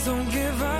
Please don't give up.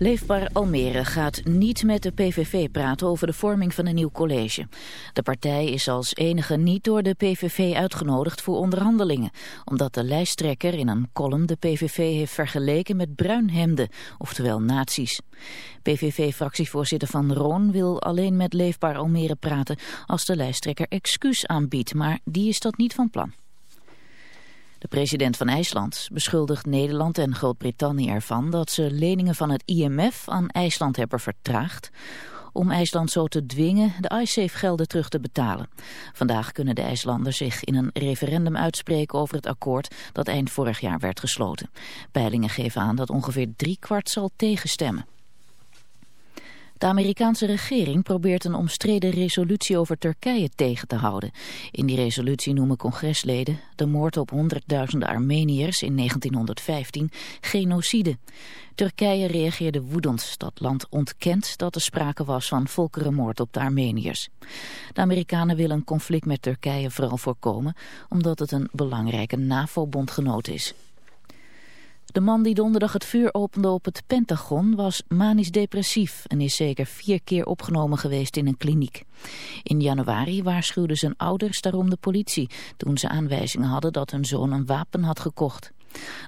Leefbaar Almere gaat niet met de PVV praten over de vorming van een nieuw college. De partij is als enige niet door de PVV uitgenodigd voor onderhandelingen, omdat de lijsttrekker in een column de PVV heeft vergeleken met bruinhemden, oftewel nazi's. PVV-fractievoorzitter Van Roon wil alleen met Leefbaar Almere praten als de lijsttrekker excuus aanbiedt, maar die is dat niet van plan. De president van IJsland beschuldigt Nederland en Groot-Brittannië ervan dat ze leningen van het IMF aan IJsland hebben vertraagd om IJsland zo te dwingen de IceSafe-gelden terug te betalen. Vandaag kunnen de IJslanders zich in een referendum uitspreken over het akkoord dat eind vorig jaar werd gesloten. Peilingen geven aan dat ongeveer driekwart zal tegenstemmen. De Amerikaanse regering probeert een omstreden resolutie over Turkije tegen te houden. In die resolutie noemen congresleden de moord op honderdduizenden Armeniërs in 1915 genocide. Turkije reageerde woedend. Dat land ontkent dat er sprake was van volkerenmoord op de Armeniërs. De Amerikanen willen een conflict met Turkije vooral voorkomen omdat het een belangrijke NAVO-bondgenoot is. De man die donderdag het vuur opende op het Pentagon was manisch depressief en is zeker vier keer opgenomen geweest in een kliniek. In januari waarschuwden zijn ouders daarom de politie toen ze aanwijzingen hadden dat hun zoon een wapen had gekocht.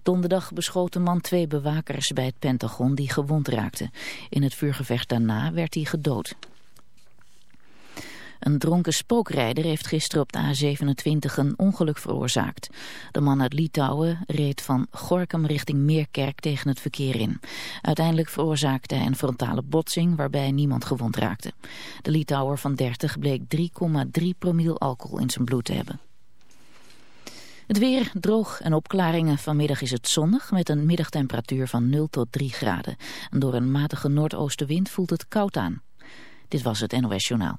Donderdag beschoot de man twee bewakers bij het Pentagon die gewond raakten. In het vuurgevecht daarna werd hij gedood. Een dronken spookrijder heeft gisteren op de A27 een ongeluk veroorzaakt. De man uit Litouwen reed van Gorkum richting Meerkerk tegen het verkeer in. Uiteindelijk veroorzaakte hij een frontale botsing waarbij niemand gewond raakte. De Litouwer van 30 bleek 3,3 promiel alcohol in zijn bloed te hebben. Het weer droog en opklaringen. Vanmiddag is het zonnig met een middagtemperatuur van 0 tot 3 graden. En door een matige noordoostenwind voelt het koud aan. Dit was het NOS Journaal.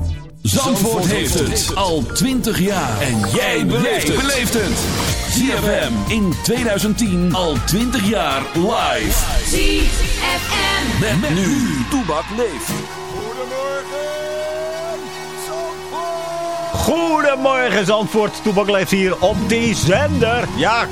Zandvoort heeft het al 20 jaar. En jij beleeft het. ZFM in 2010 al 20 jaar live. ZFM. Met, met nu. Toebak leeft. Goedemorgen Zandvoort, Toebak leeft hier op die zender. Ja,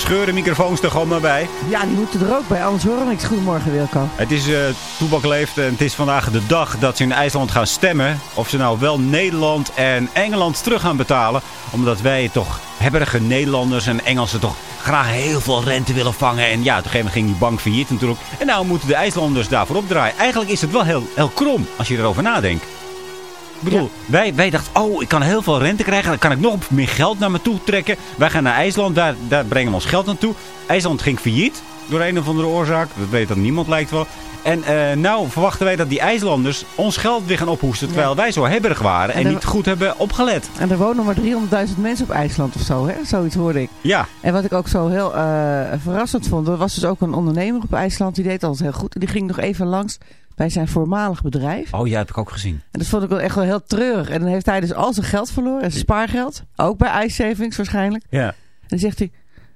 scheur de microfoons er gewoon maar bij. Ja, die moeten er ook bij, anders horen we niks. Goedemorgen Wilco. Het is uh, Toebak leeft en het is vandaag de dag dat ze in IJsland gaan stemmen. Of ze nou wel Nederland en Engeland terug gaan betalen. Omdat wij toch hebberige Nederlanders en Engelsen toch graag heel veel rente willen vangen. En ja, op een gegeven moment ging die bank failliet natuurlijk. En nou moeten de IJslanders daarvoor opdraaien. Eigenlijk is het wel heel, heel krom als je erover nadenkt. Ik bedoel, wij, wij dachten, oh, ik kan heel veel rente krijgen. Dan kan ik nog meer geld naar me toe trekken. Wij gaan naar IJsland, daar, daar brengen we ons geld naartoe. IJsland ging failliet, door een of andere oorzaak. Dat weet dat niemand lijkt wel. En uh, nou verwachten wij dat die IJslanders ons geld weer gaan ophoesten. Terwijl ja. wij zo hebberig waren en, en niet goed hebben opgelet. En er wonen maar 300.000 mensen op IJsland of zo, hè? Zoiets hoorde ik. Ja. En wat ik ook zo heel uh, verrassend vond. Er was dus ook een ondernemer op IJsland. Die deed altijd heel goed. En die ging nog even langs bij zijn voormalig bedrijf. Oh ja, heb ik ook gezien. En dat vond ik wel echt wel heel treurig. En dan heeft hij dus al zijn geld verloren. En zijn spaargeld. Ook bij Ice Savings waarschijnlijk. Ja. En dan zegt hij...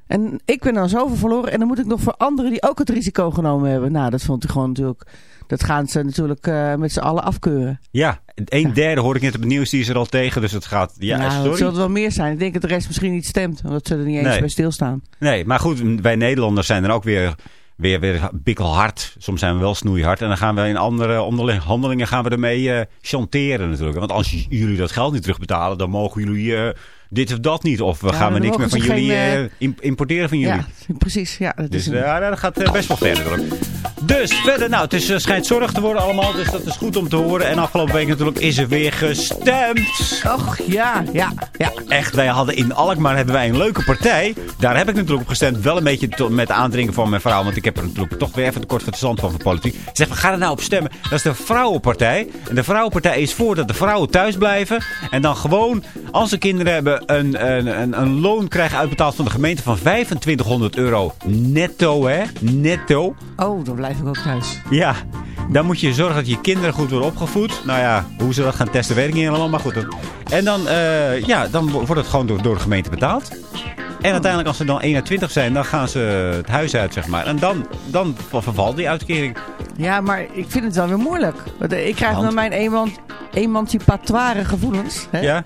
En ik ben dan zoveel verloren. En dan moet ik nog voor anderen die ook het risico genomen hebben. Nou, dat vond hij gewoon natuurlijk... Dat gaan ze natuurlijk uh, met z'n allen afkeuren. Ja, een derde hoor ik net op het nieuws. Die is er al tegen. Dus het gaat... Ja, nou, sorry. het zal wel meer zijn. Ik denk dat de rest misschien niet stemt. Omdat ze er niet eens Nee. bij stilstaan. Nee, maar goed. Wij Nederlanders zijn er ook weer... Weer, weer bikkelhard. Soms zijn we wel snoeihard. En dan gaan we in andere onderhandelingen gaan we ermee uh, chanteren natuurlijk. Want als jullie dat geld niet terugbetalen, dan mogen jullie uh, dit of dat niet. Of we Ja, gaan we niks meer van jullie geen, uh, importeren van jullie. Ja, precies. Ja, dat Dus is een- ja, dat gaat best wel verder. hoor. Dus verder, nou, het is, schijnt zorg te worden allemaal. Dus dat is goed om te horen. En afgelopen week natuurlijk is er weer gestemd. Och, ja, ja, ja. Echt, wij hadden in Alkmaar hebben wij een leuke partij. Daar heb ik natuurlijk op gestemd. Wel een beetje met aandringen van mijn vrouw. Want ik heb er natuurlijk toch weer even te kort verstand van van politiek. Ze zegt, we gaan er nou op stemmen. Dat is de Vrouwenpartij. En de Vrouwenpartij is voor dat de vrouwen thuis blijven. En dan gewoon, als ze kinderen hebben, een, een, een, een loon krijgen uitbetaald van de gemeente van 2500 euro netto, hè? Netto. Oh, dan blijf ik ook thuis. Ja, dan moet je zorgen dat je kinderen goed worden opgevoed. Nou ja, hoe ze dat gaan testen weet ik niet helemaal, maar goed. En dan, eh, ja, dan wordt het gewoon door, door de gemeente betaald. En uiteindelijk als ze dan 21 zijn, dan gaan ze het huis uit, zeg maar. En dan, dan vervalt die uitkering. Ja, maar ik vind het wel weer moeilijk. Want eh, ik krijg dan mijn eman emancipatoire gevoelens. Hè? Ja?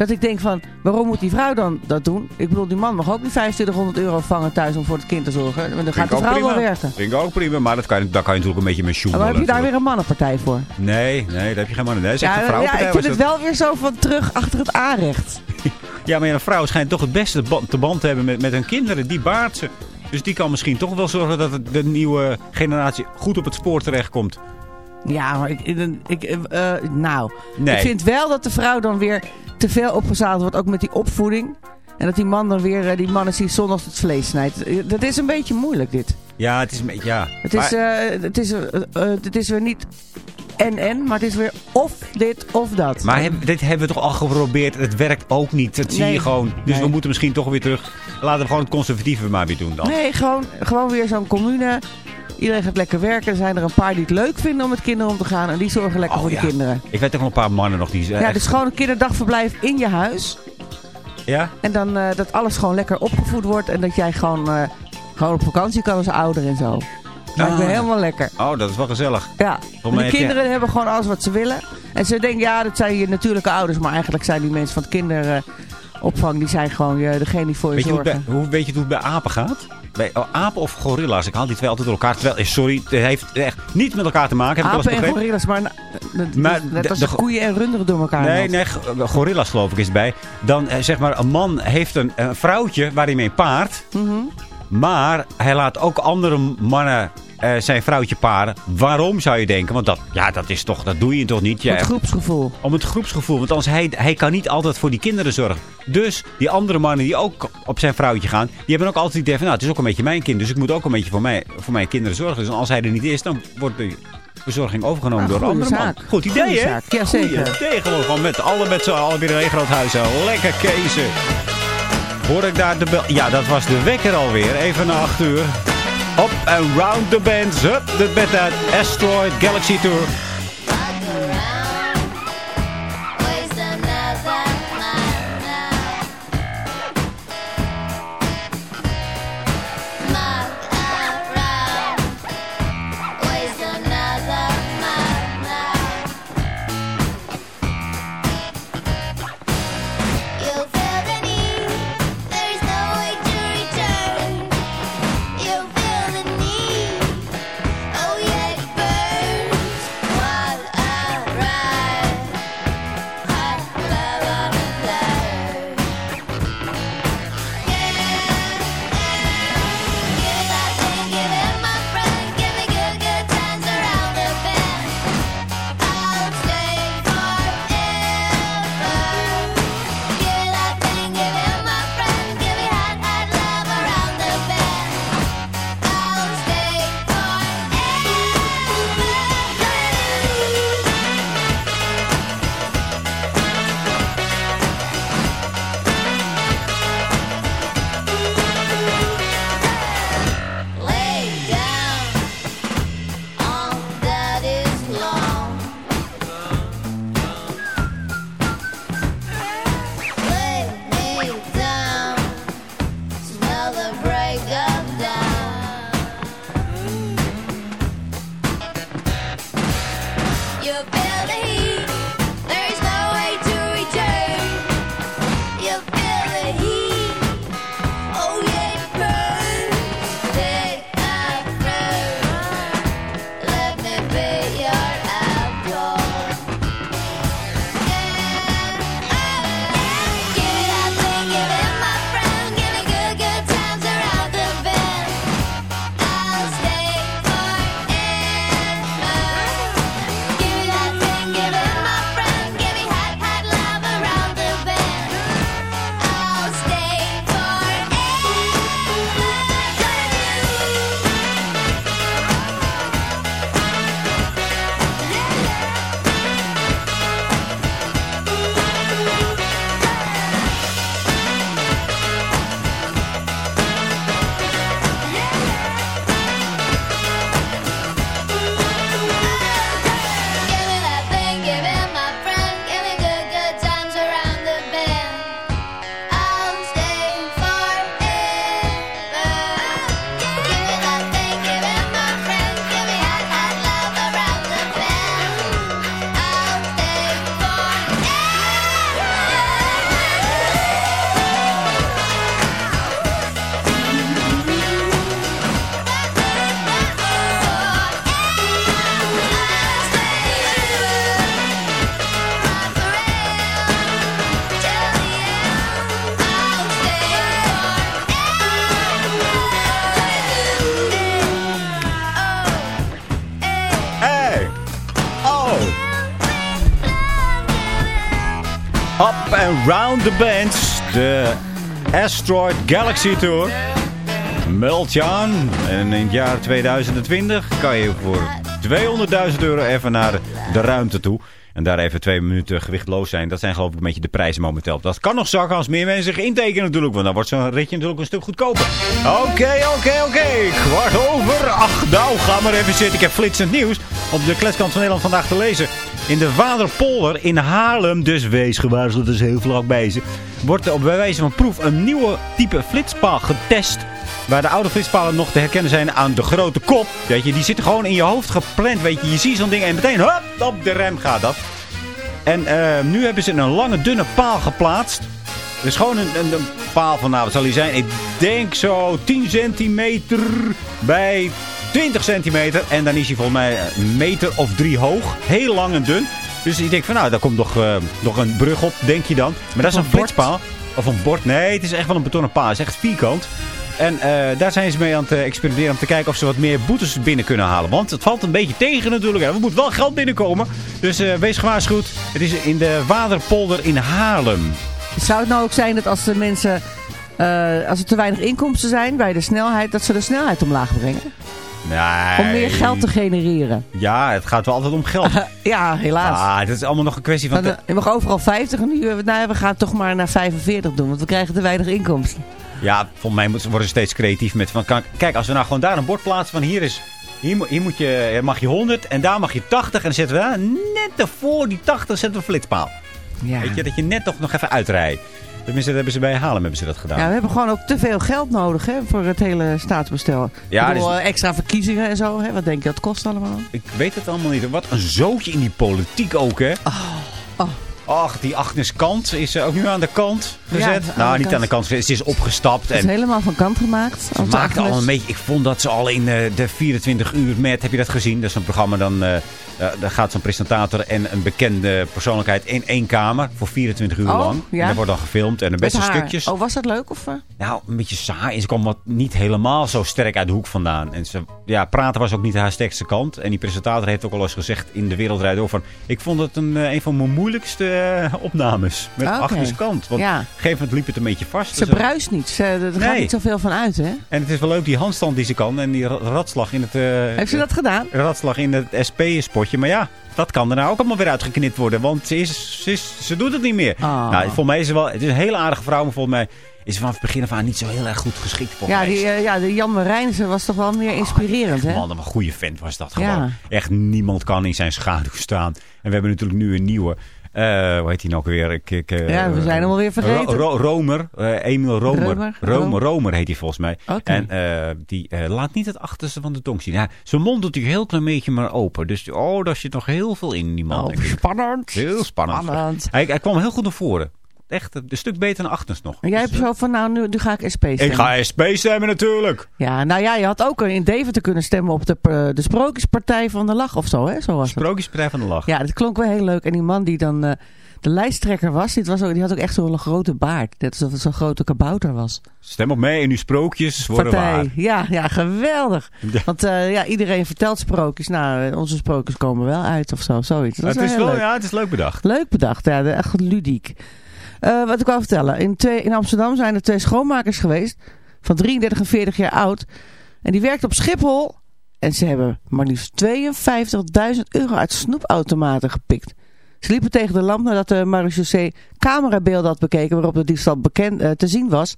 Dat ik denk van, waarom moet die vrouw dan dat doen? Ik bedoel, die man mag ook niet 2500 euro vangen thuis om voor het kind te zorgen. Want dan gaat de vrouw wel werken. Vind ik ook prima, maar dat kan, je- daar kan je natuurlijk een beetje mee Maar sjoemelen. heb je daar weer een mannenpartij voor? Nee, nee, daar heb je geen man. Nee, Ja, een ja, ik vind het dat. wel weer zo van terug achter het aanrecht. Ja, maar ja, een vrouw schijnt toch het beste te band te hebben met, met hun kinderen. Die baart ze. Dus die kan misschien toch wel zorgen dat de nieuwe generatie goed op het spoor terechtkomt. Ja, maar ik, ik, eh, eh, nou, Nee. ik vind wel dat de vrouw dan weer te veel opgezaald wordt, ook met die opvoeding. En dat die man dan weer, eh, die man is die zondags het vlees snijdt. Dat is een beetje moeilijk dit. Ja, het is een beetje, ja. Het is, het is, het is weer niet en-en, maar het is weer of dit of dat. Maar heb- dit hebben we toch al geprobeerd. Het werkt ook niet. Dat zie Nee. je gewoon. Dus Nee. we moeten misschien toch weer terug. Laten we gewoon het conservatieve maar weer doen dan. Nee, gewoon, gewoon weer zo'n commune. Iedereen gaat lekker werken. Er zijn er een paar die het leuk vinden om met kinderen om te gaan. En die zorgen lekker Oh, voor ja. de kinderen. Ik weet ook nog een paar mannen nog die... eh, Ja, echt- dus gewoon een kinderdagverblijf in je huis. Ja? En dan eh, dat alles gewoon lekker opgevoed wordt. En dat jij gewoon, eh, gewoon op vakantie kan als ouder en zo. Me Ah. helemaal lekker. Oh, dat is wel gezellig. Ja, en de je- kinderen hebben gewoon alles wat ze willen. En ze denken, ja, dat zijn je natuurlijke ouders. Maar eigenlijk zijn die mensen van het opvang, die zijn gewoon je, degene die voor je Weet je, hoe zorgen. bij, hoe, weet je hoe het bij apen gaat? Bij oh, apen of gorilla's? Ik haal die twee altijd door elkaar. Terwijl, eh, sorry, het heeft echt niets met elkaar te maken. Heb ik Apen eens en gorillas, maar, Maar net de- als de- de koeien en runderen door elkaar. Nee, nee, g- gorilla's geloof ik is erbij. Dan eh, zeg maar, een man heeft een, een vrouwtje waar hij mee paart. Mhm. Maar hij laat ook andere mannen eh, zijn vrouwtje paren. Waarom zou je denken? Want dat, ja, dat, is toch, dat doe je toch niet? Ja, het groepsgevoel. om het groepsgevoel. Want anders hij, hij kan niet altijd voor die kinderen zorgen. Dus die andere mannen die ook op zijn vrouwtje gaan. Die hebben ook altijd het idee van nou het is ook een beetje mijn kind. Dus ik moet ook een beetje voor, mij, voor mijn kinderen zorgen. Dus als hij er niet is dan wordt de verzorging overgenomen Ah, door een andere man. Goed idee hè? zaak. Ja, zeker. Idee gewoon van met alle met z'n allen weer in één groot huis. hè. Lekker kezen. Hoor ik daar de bel? Ja, dat was de wekker alweer. Even na 8 uur. Up and round the bands. Up de bed Asteroid Galaxy Tour. Round the bands. De Asteroid Galaxy Tour. Aan. En in het jaar 2020 kan je voor 200.000 euro even naar de ruimte toe. En daar even twee minuten gewichtloos zijn. Dat zijn geloof ik een beetje de prijzen momenteel. Dat kan nog zakken als meer mensen zich intekenen natuurlijk. Want dan wordt zo'n ritje natuurlijk een stuk goedkoper. Oké, oké, oké. Kwart over acht. Nou, ga maar even zitten. Ik heb flitsend nieuws op de kletskant van Nederland vandaag te lezen. In de Waderpolder in Haarlem, dus wees gewaarschuwd, dat is heel vlak bij ze. Wordt op wijze van proef een nieuwe type flitspaal getest. Waar de oude flitspalen nog te herkennen zijn aan de grote kop. Weet je, die zitten gewoon in je hoofd gepland. Weet je, je ziet zo'n ding en meteen hop, op de rem gaat dat. En eh, nu hebben ze een lange, dunne paal geplaatst. Is gewoon een, een, een paal van, nou zal die zijn? Ik denk zo 10 centimeter bij 20 centimeter. En dan is hij volgens mij een meter of drie hoog. Heel lang en dun. Dus ik denk van nou, daar komt nog, eh, nog een brug op, denk je dan. Maar dat is een flitspaal. Of een bord. Nee, het is echt wel een betonnen paal. Het is echt vierkant. En eh, daar zijn ze mee aan het eh, experimenteren om te kijken of ze wat meer boetes binnen kunnen halen. Want het valt een beetje tegen natuurlijk. Er moet wel geld binnenkomen. Dus eh, wees gewaarschuwd. Het is in de Waderpolder in Haarlem. Zou het nou ook zijn dat als de mensen, eh, als er te weinig inkomsten zijn bij de snelheid, dat ze de snelheid omlaag brengen? Nee. Om meer geld te genereren. Ja, het gaat wel altijd om geld. ja, helaas. Ah, het is allemaal nog een kwestie van... Je mag overal 50 en nu, eh, nou, we gaan toch maar naar 45 doen, want we krijgen te weinig inkomsten. Ja, volgens mij worden ze steeds creatief met van... kan- Kijk, als we nou gewoon daar een bord plaatsen van hier is... Hier, mo- hier moet je, mag je 100 en daar mag je 80. En dan zetten we daar net ervoor die 80 zetten we een flitspaal. Ja. Weet je, dat je net toch nog even uitrijdt. Tenminste, dat hebben ze bij Haarlem hebben ze dat gedaan. Ja, we hebben gewoon ook te veel geld nodig hè, voor het hele staatsbestel. Ja, Ik bedoel, dus- eh, extra verkiezingen en zo. Hè? Wat denk je dat kost allemaal? Ik weet het allemaal niet. Wat een zootje in die politiek ook, hè? oh. Ach, die Agnes Kant is eh, ook nu aan de kant gezet. nou, niet kant. aan de kant gezet. Ze is opgestapt. Het is En helemaal van kant gemaakt. Ze maakte al een beetje. Ik vond dat ze al in eh, de 24 uur met. Heb je dat gezien? Dat is een programma. Dan, daar gaat zo'n presentator en een bekende persoonlijkheid in één kamer. Voor 24 uur Oh, lang. ja. En dat wordt dan gefilmd. En de beste stukjes. Oh, was dat leuk? Of, eh? Nou, een beetje saai. En ze kwam wat niet helemaal zo sterk uit de hoek vandaan. En ze, ja, praten was ook niet haar sterkste kant. En die presentator heeft ook al eens gezegd in de Wereld Draait Door van... Ik vond het een, eh, een van mijn moeilijkste eh, opnames. Met. Agnes Kant. Want Ja. op een gegeven moment liep het een beetje vast. Ze Dus, eh, bruist niet. Ze, er gaat niet zoveel van uit, hè? en het is wel leuk die handstand die ze kan. En die ra- ratslag in het... eh, Heeft ze dat gedaan? ratslag in het SP-spotje. Maar ja, dat kan er nou ook allemaal weer uitgeknipt worden. Want ze, is, ze, is, ze doet het niet meer. Ah. Nou, volgens mij is ze wel... Het is een hele aardige vrouw, maar volgens mij is ze vanaf het begin af aan niet zo heel erg goed geschikt voor Ja, die, eh, ja, de Jan Marijnse was toch wel meer inspirerend, hè? Man, een goede vent was dat gewoon. Ja. Echt niemand kan in zijn schaduw staan. En we hebben natuurlijk nu een nieuwe. Eh hoe heet hij nou ook weer? Ik, ik, eh, Ja, we zijn hem alweer vergeten. Ro- Ro- Romer. eh, Emil Romer. Romer? Romer, Romer heet hij volgens mij. Oké. En die laat niet het achterste van de tong zien. Ja, zijn mond doet hij een heel klein beetje maar open. Dus oh, daar zit nog heel veel in die man. Oh, spannend. Heel spannend. Spannend. Hij, hij kwam heel goed naar voren. Echt een stuk beter dan achters nog. En jij Dus, hebt zo van, nou, nu, nu ga ik SP stemmen. ik ga SP stemmen natuurlijk. Ja, nou ja, je had ook in Deventer kunnen stemmen op de, eh, de Sprookjespartij van de Lach of zo, hè? Zo was het. Sprookjespartij van de Lach. Ja, dat klonk wel heel leuk. En die man die dan eh, de lijsttrekker was, die, was ook, die had ook echt zo'n grote baard. Net alsof het zo'n grote kabouter was. Stem op mij en uw sprookjes worden Partij. waar. Ja, ja, geweldig. Ja. Want eh, ja, iedereen vertelt sprookjes. Nou, eh, onze sprookjes komen wel uit of zo, zoiets. Dat het is is wel leuk. ja, het is leuk bedacht. Leuk bedacht, ja, echt ludiek. Eh, wat ik wou vertellen. In, twee, in Amsterdam zijn er twee schoonmakers geweest. Van 33 en 40 jaar oud. En die werkten op Schiphol. En ze hebben maar liefst 52.000 euro uit snoepautomaten gepikt. Ze liepen tegen de lamp nadat de marechaussee camerabeelden had bekeken waarop de diefstal bekend, eh, te zien was.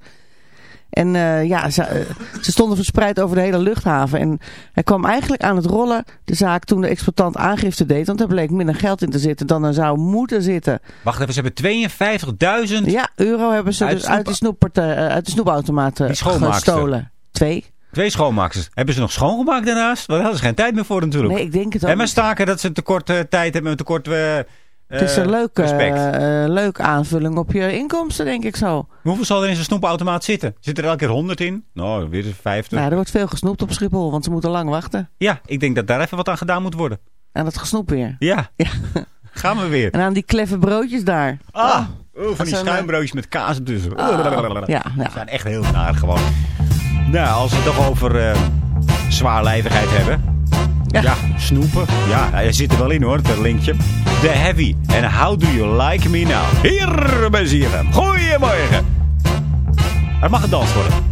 En eh, ja, ze, eh, ze stonden verspreid over de hele luchthaven. En hij kwam eigenlijk aan het rollen, de zaak, toen de exploitant aangifte deed. Want er bleek minder geld in te zitten dan er zou moeten zitten. Wacht even, ze hebben 52.000. Ja, euro hebben ze Uit dus uit, die snoeppartij, eh, uit de snoepautomaten gestolen. Twee? Twee schoonmakers. Hebben ze nog schoongemaakt daarnaast? Want daar hadden ze geen tijd meer voor natuurlijk. Nee, ik denk het ook en maar staken dat ze een tekort eh, tijd hebben, een tekort eh, Het is een eh, leuke, eh, leuke aanvulling op je inkomsten, denk ik zo. Hoeveel zal er in zo'n snoepautomaat zitten? Zit er elke keer 100 in? Nou, weer eens 50. Nou, er wordt veel gesnoept op Schiphol, want ze moeten lang wachten. Ja, ik denk dat daar even wat aan gedaan moet worden. Aan het gesnoep weer. Ja, Ja. gaan we weer. En aan die kleffe broodjes daar. Ah, oh, van dat die zijn, schuimbroodjes met kaas ertussen. Ah, ja, Die ja. zijn echt heel naar gewoon. Nou, als we het toch over eh, zwaarlijvigheid hebben. Ja. Snoepen. Ja, je zit er wel in hoor, dat linkje. The Heavy. En How Do You Like Me Now? Hier bij ZFM. Goedemorgen. Het mag gedanst worden.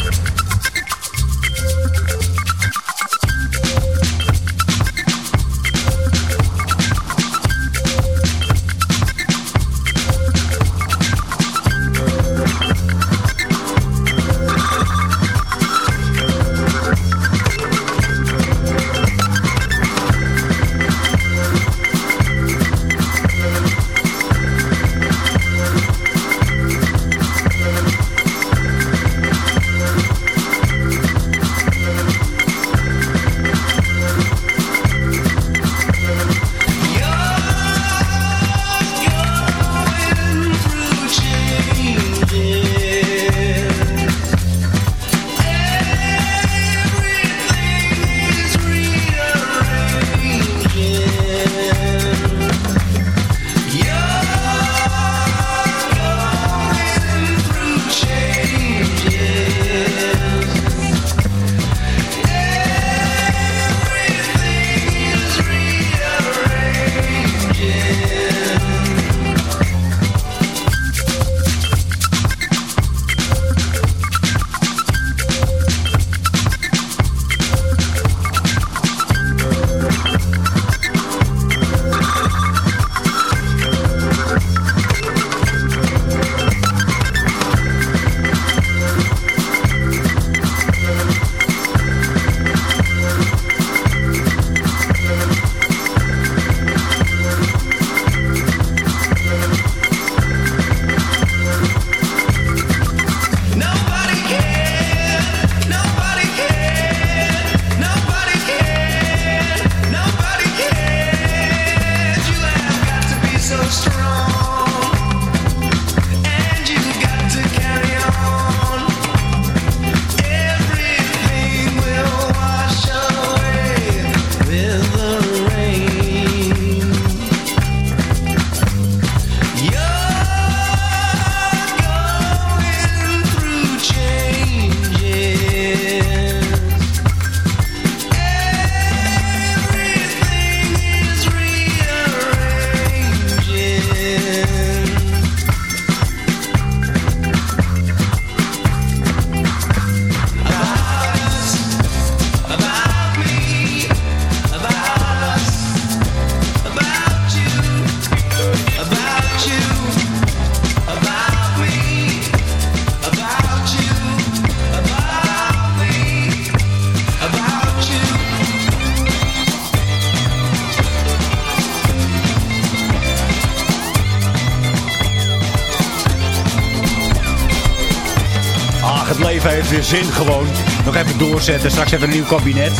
Leven heeft weer zin gewoon. Nog even doorzetten. Straks we een nieuw kabinet.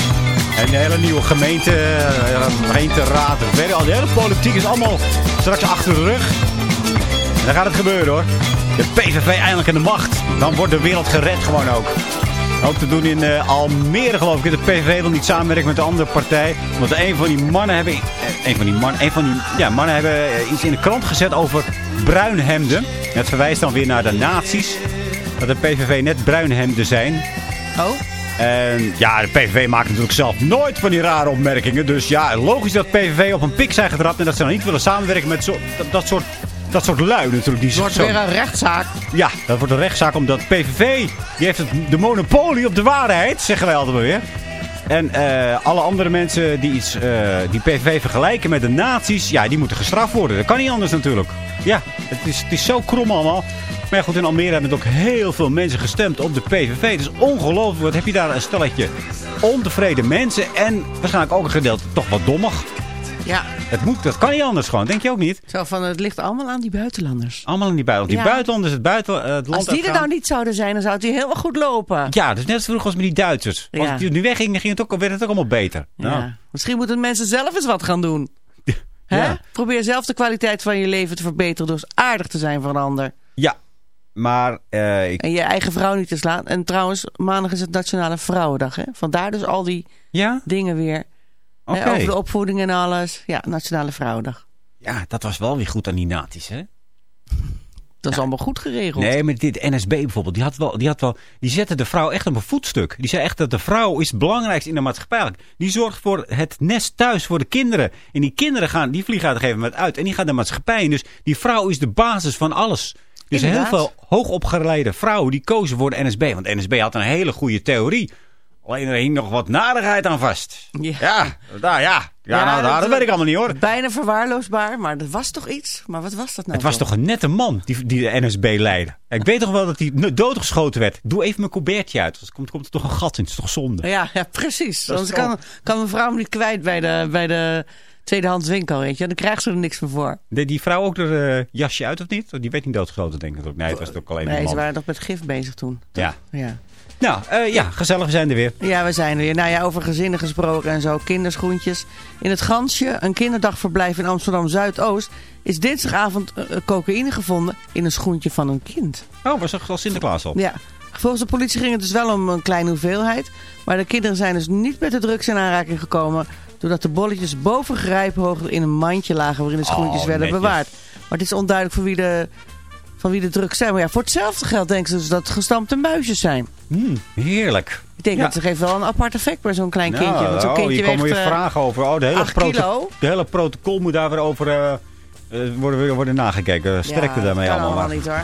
En een hele nieuwe gemeente, eh, gemeenteraad. De hele politiek is allemaal straks achter de rug. En dan gaat het gebeuren hoor. De PVV eindelijk in de macht. Dan wordt de wereld gered gewoon ook. Ook te doen in eh, Almere geloof ik. De PVV wil niet samenwerken met de andere partij. Want een van die mannen hebben... eh, Een van die, man, een van die ja, mannen hebben iets in de krant gezet over bruinhemden. Het verwijst dan weer naar de nazi's. Dat de PVV net bruinhemden zijn. Oh? En ja, de PVV maakt natuurlijk zelf nooit van die rare opmerkingen. Dus ja, logisch dat PVV op een pik zijn getrapt. En dat ze dan niet willen samenwerken met zo, dat, dat soort dat soort lui natuurlijk. Die Het wordt zo- weer een rechtszaak. Ja, dat wordt een rechtszaak omdat PVV, die heeft het, de monopolie op de waarheid, zeggen wij altijd maar weer. En eh, alle andere mensen die, iets, eh, die PVV vergelijken met de nazi's, ja, die moeten gestraft worden. Dat kan niet anders natuurlijk. Ja, het is, het is zo krom allemaal. Maar goed, in Almere hebben ook heel veel mensen gestemd op de PVV. Het is ongelooflijk. Wat heb je daar een stelletje ontevreden mensen en waarschijnlijk ook een gedeelte toch wat dommig. Ja, Het moet, dat kan niet anders gewoon, denk je ook niet? zo van het ligt allemaal aan die buitenlanders. Allemaal in die buitenland. Die Ja. buitenlanders, het, buiten, eh, het land Als die er nou niet zouden zijn, dan zou het hier helemaal goed lopen. Ja, dus net als vroeger als met die Duitsers. Als Ja. die nu weggingen, ging het ook, werd het ook allemaal beter. Nou, Ja. Misschien moeten mensen zelf eens wat gaan doen. Ja. Probeer zelf de kwaliteit van je leven te verbeteren door eens aardig te zijn voor een ander. ja. maar eh, ik, En je eigen vrouw niet te slaan. En trouwens, maandag is het Nationale Vrouwendag. Hè? Vandaar dus al die ja, dingen weer. Hè, over de opvoeding en alles. Ja, Nationale Vrouwendag. Ja, dat was wel weer goed aan die naties, hè? Dat is allemaal goed geregeld. Nee, maar dit NSB bijvoorbeeld, die, had wel, die, had wel, die zette de vrouw echt op een voetstuk. Die zei echt dat de vrouw is het belangrijkste in de maatschappij. Die zorgt voor het nest thuis voor de kinderen. En die kinderen gaan, die vliegen uit een gegeven moment uit. En die gaan de maatschappij in. Dus die vrouw is de basis van alles. Dus Inderdaad. heel veel hoogopgeleide vrouwen die kozen voor de NSB. Want de NSB had een hele goede theorie. Alleen er hing nog wat narigheid aan vast. Ja. Ja, daar, ja. Ja, Ja, nou, daar, dat- dat weet ik allemaal niet hoor. Bijna verwaarloosbaar, maar dat was toch iets? Maar wat was dat nou? Het was toch een nette man die, die de NSB leidde. Ik weet toch wel dat hij doodgeschoten werd. Doe even mijn colbertje uit. Komt, komt er toch een gat in. Het is toch zonde. Ja, ja precies. Dat Anders kan, kan een vrouw hem niet kwijt bij de, bij de tweedehands winkel, weet je. Dan krijgt ze er niks meer voor. Deed die vrouw ook er eh, jasje uit of niet? Die werd niet doodgeschoten denk ik ook. Nee, het was ook alleen een Nee, ze waren nog met gif bezig toen. Ja. Ja. Nou, eh, ja, gezellig we zijn er weer. Ja, we zijn er weer. Nou ja, over gezinnen gesproken en zo. Kinderschoentjes. In het Gansje, een kinderdagverblijf in Amsterdam Zuidoost, is dinsdagavond eh, eh, cocaïne gevonden in een schoentje van een kind. Oh, was er al Sinterklaas al? Ja. Volgens de politie ging het dus wel om een kleine hoeveelheid. Maar de kinderen zijn dus niet met de drugs in aanraking gekomen. Doordat de bolletjes boven grijphoogte in een mandje lagen waarin de schoentjes Oh, werden netjes. bewaard. Maar het is onduidelijk voor wie de, van wie de drugs zijn. Maar ja, voor hetzelfde geld denken ze dus dat het gestampte muisjes zijn. Mm, heerlijk. Ik denk Ja. dat ze geeft wel een apart effect bij zo'n klein kindje. Want zo'n oh, kindje komen weegt, weer eh, vragen over. Oh, de hele, kilo. de hele protocol moet daar weer over eh, worden, worden nagekeken. Sterkte ja, daarmee allemaal. allemaal niet hoor.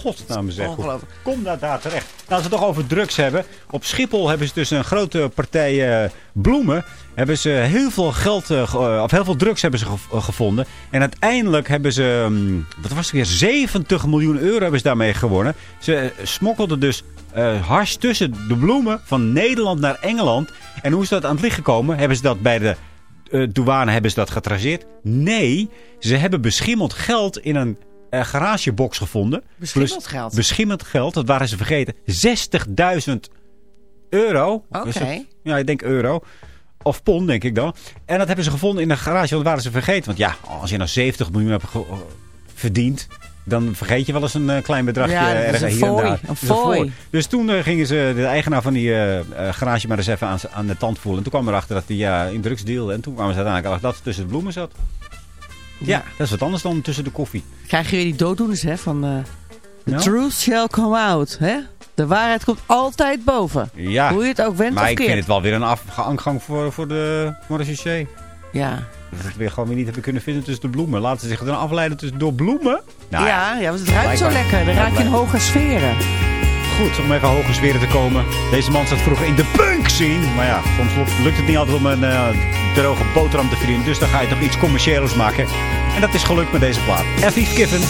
Godnaam zeg. Ongelooflijk. Kom daar, daar terecht. Nou, als we het toch over drugs hebben. Op Schiphol hebben ze dus een grote partij eh, bloemen. Hebben ze heel veel geld, eh, of heel veel drugs hebben ze ge- gevonden. En uiteindelijk hebben ze, mm, wat was het weer, 70 miljoen euro hebben ze daarmee gewonnen. Ze smokkelden dus eh hars tussen de bloemen van Nederland naar Engeland. En hoe is dat aan het licht gekomen? Hebben ze dat bij de eh, douane hebben ze dat getraceerd? Nee, ze hebben beschimmeld geld in een eh, garagebox gevonden. Beschimmeld Plus geld? Beschimmeld geld, dat waren ze vergeten. 60.000 euro. Oké. Het? Ja, ik denk euro. Of pond, denk ik dan. En dat hebben ze gevonden in een garage, want dat waren ze vergeten. Want ja, als je nou 70 miljoen hebt ge- verdiend... dan vergeet je wel eens een eh, klein bedragje Ja, is ergens een hier en daar. een fooi. Dus toen eh, gingen ze de eigenaar van die eh, eh, garage maar eens even aan, aan de tand voelen. En toen kwam erachter dat hij ja, in drugs dealde. En toen kwamen ze uiteindelijk achter dat het tussen de bloemen zat. Ja, dat is wat anders dan tussen de koffie. Krijg je weer die dooddoeners hè, van... eh the Nou? truth shall come out. Hè? De waarheid komt altijd boven. Ja, Hoe je het ook wendt maar of ik keert. vind het wel weer een afgang voor, voor de marechaussee. Ja. Dat we weer gewoon weer niet hebben kunnen vinden tussen de bloemen. Laten ze zich dan afleiden tussen, door bloemen? Nou ja, ja, want het ruikt zo lekker. Dan raak je in hoge sferen. Goed, om even hoge sferen te komen. Deze man zat vroeger in de punk scene. Maar ja, soms lukt- lukt het niet altijd om een eh, droge boterham te verdienen. Dus dan ga je toch iets commercieels maken. En dat is gelukt met deze plaat. Effie Kiffen.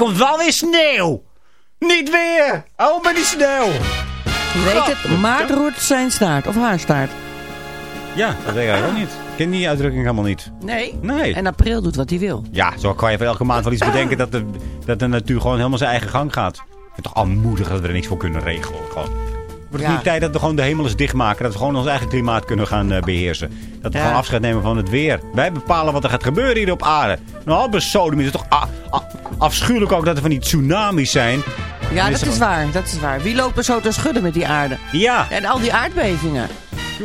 Komt wel weer sneeuw. Niet weer. Oh, maar die sneeuw. Weet het, Maart roert zijn staart. Of haar staart. Ja, dat weet ik ook niet. Ik ken die uitdrukking helemaal niet. Nee. Nee. En april doet wat hij wil. Ja, zo kan je voor elke maand wel iets bedenken dat de, dat de natuur gewoon helemaal zijn eigen gang gaat. Ik vind het toch armoedig dat we er niks voor kunnen regelen. Gewoon. Wordt het Ja. niet tijd dat we gewoon de hemel eens dichtmaken? Dat we gewoon ons eigen klimaat kunnen gaan eh, beheersen? Dat we Ja. gewoon afscheid nemen van het weer? Wij bepalen wat er gaat gebeuren hier op aarde. Nou, besodem is het toch afschuwelijk ook dat er van die tsunamis zijn. Ja, dat is waar. Dat is waar. Wie loopt er zo te schudden met die aarde? Ja, En al die aardbevingen.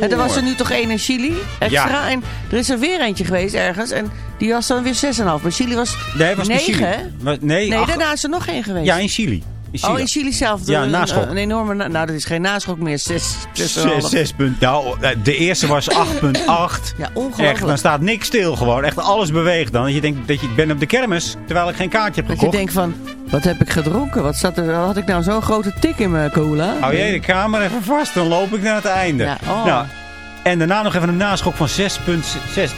En er was er nu toch één in Chili extra. Ja. En er is er weer eentje geweest ergens. En die was dan weer 6,5. Maar Chili was nee, was bij 9, Chili. hè? Maar- Nee, Nee, daarna is er nog één geweest. ja, in Chili. Chili. Oh, in Chili zelf. Ja, een, naschok. Een, een enorme... na- Nou, dat is geen naschok meer. 6, 6, Zes, zes punt, nou, eh, de eerste was 8,8. Ja, Echt, dan ongelooflijk. staat niks stil gewoon. Echt alles beweegt dan. Dat je denkt dat je ik ben op de kermis, terwijl ik geen kaartje heb Dat je gekocht. denkt van, wat heb ik gedronken? Wat zat er, had ik nou zo'n grote tik in mijn cola? Hou jij de kamer even vast, dan loop ik naar het einde. Ja, oh. nou, en daarna nog even een naschok van 6,6.